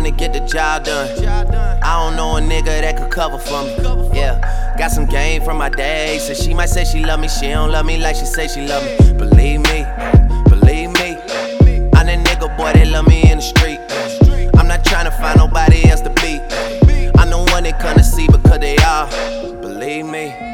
one to get the job done. I don't know a nigga that could cover for me. Yeah, got some game from my day. So she might say she love me, she don't love me like she say she love me. Believe me, believe me. I'm that nigga boy that love me in the street. I'm not trying to find nobody else to be. I'm the one they come to see because they are. Believe me.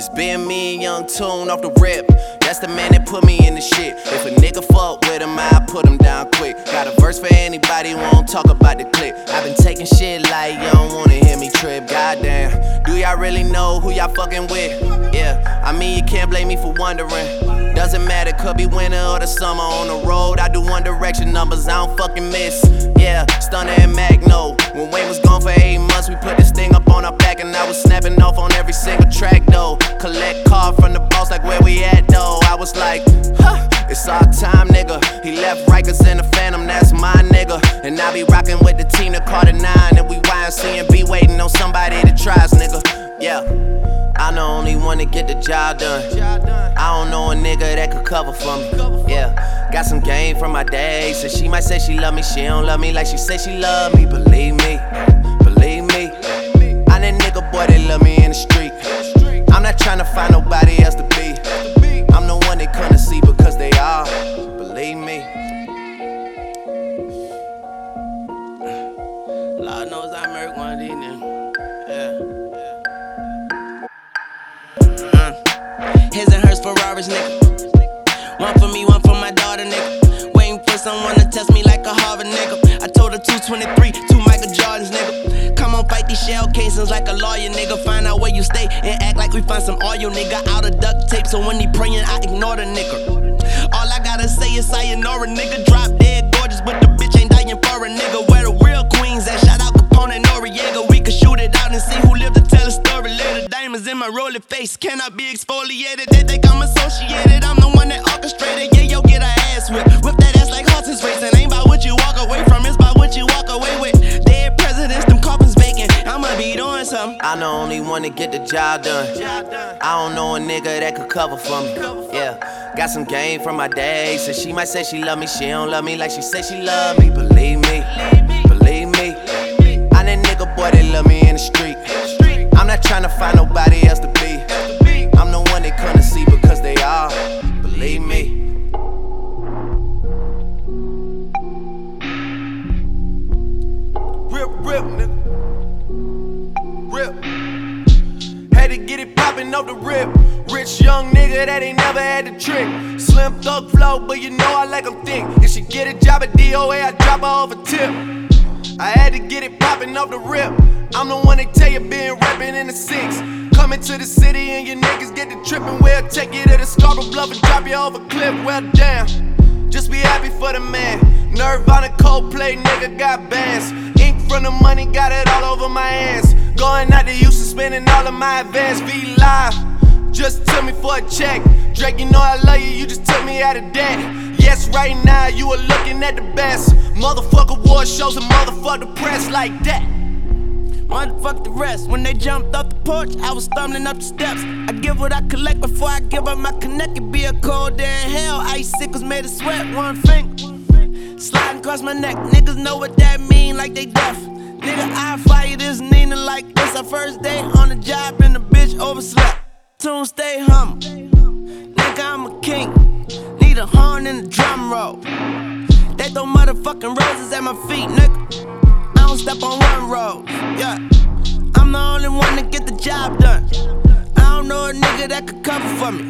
It's been me and Young Tune off the rip. That's the man that put me in the shit. If a nigga fuck with him, I put him down quick. Got a verse for anybody who won't talk about the clip. I've been taking shit like you don't wanna hear me trip. Goddamn, do y'all really know who y'all fucking with? Yeah, I mean, you can't blame me for wondering. Doesn't matter, could be winter or the summer on the road. I do one direction numbers, I don't fucking miss. Yeah, Stunner and Mack Maine. When Wayne was gone for eight months, we put this thing up on our back, and I was snapping off on every single track though. Collect card from the boss, like where we at though. I was like, huh, it's our time, nigga. He left Rikers in the Phantom, that's my nigga. And I be rocking with the Tina Carter 9, and we YNC and be waiting on somebody to try us, nigga. Yeah. I'm the only one to get the job done. I don't know a nigga that could cover for me. Yeah, got some game from my day. So she might say she love me, she don't love me like she say she love me. Believe me, believe me. I'm that nigga boy that love me in the street. I'm not trying to find nobody else to be. I'm the one they come to see because they are. Believe me. Lord knows I murk one of these niggas. Yeah. Mm. His and hers Ferraris, nigga. One for me, someone to test me like a Harvard nigga. I told her 223, two Michael Jordans, nigga. Come on, fight these shell casings like a lawyer, nigga. Find out where you stay and act like we find some oil, nigga. Out of duct tape, so when he praying, I ignore the nigga. All I gotta say is sayonara, nigga. Drop dead gorgeous, but the bitch ain't dying for a nigga. Where my rolling face cannot be exfoliated. They think I'm associated. I'm the one that orchestrated. Yeah, yo, get a ass whip. Whip that ass like horses racing. Ain't about what you walk away from, it's about what you walk away with. Dead presidents, them coffins vacant. I'ma be doing something. I'm the only one to get the job done. I don't know a nigga that could cover for me. Yeah, got some game from my day. So she might say she love me, she don't love me like she say she love me. Believe me, believe me. I'm that nigga boy that love me. I'm not trying to find nobody else to be. I'm the one they to see because they are. Believe me. Rip, rip, nigga. Rip. Had to get it poppin' off the rip. Rich young nigga that ain't never had the trick. Slim Thug flow, but you know I like 'em thick. If she get a job at DOA, I drop her off a tip. I had to get it poppin' off the rip. I'm the one that tell you been rapping in the six. Coming to the city and your niggas get the trippin'. We'll take you to the Scarborough Bluff and drop you off a cliff. Well, damn. Just be happy for the man. Nirvana Coldplay, nigga got bands. Ink from the money, got it all over my hands. Going out to Houston, spending all of my advance. V live. Just took me for a check. Drake, you know I love you, you just took me out of debt. Yes, right now you are looking at the best. Motherfucker war shows and motherfuck the press like that. Motherfuck the rest. When they jumped off the porch, I was stumbling up the steps. I give what I collect before I give up my connect. It be a cold day in hell. Ice sickles made of sweat, one finger. Sliding across my neck. Niggas know what that mean, like they deaf. Nigga, I fire this Nina like this. Our first day on the job and the bitch overslept. Tune stay humble. Nigga, I'm a king. Need a horn and a drum roll. They throw motherfucking roses at my feet, nigga. Don't step on one road. Yeah. I'm the only one to get the job done. I don't know a nigga that could cover for me.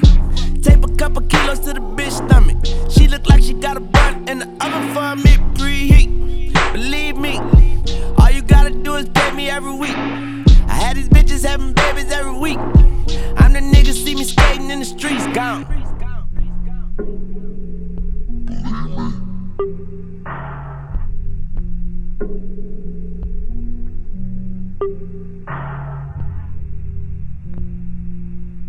Tape a couple kilos to the bitch stomach. She look like she got a bun in the oven for me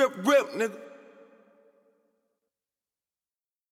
rip, rip, nigga.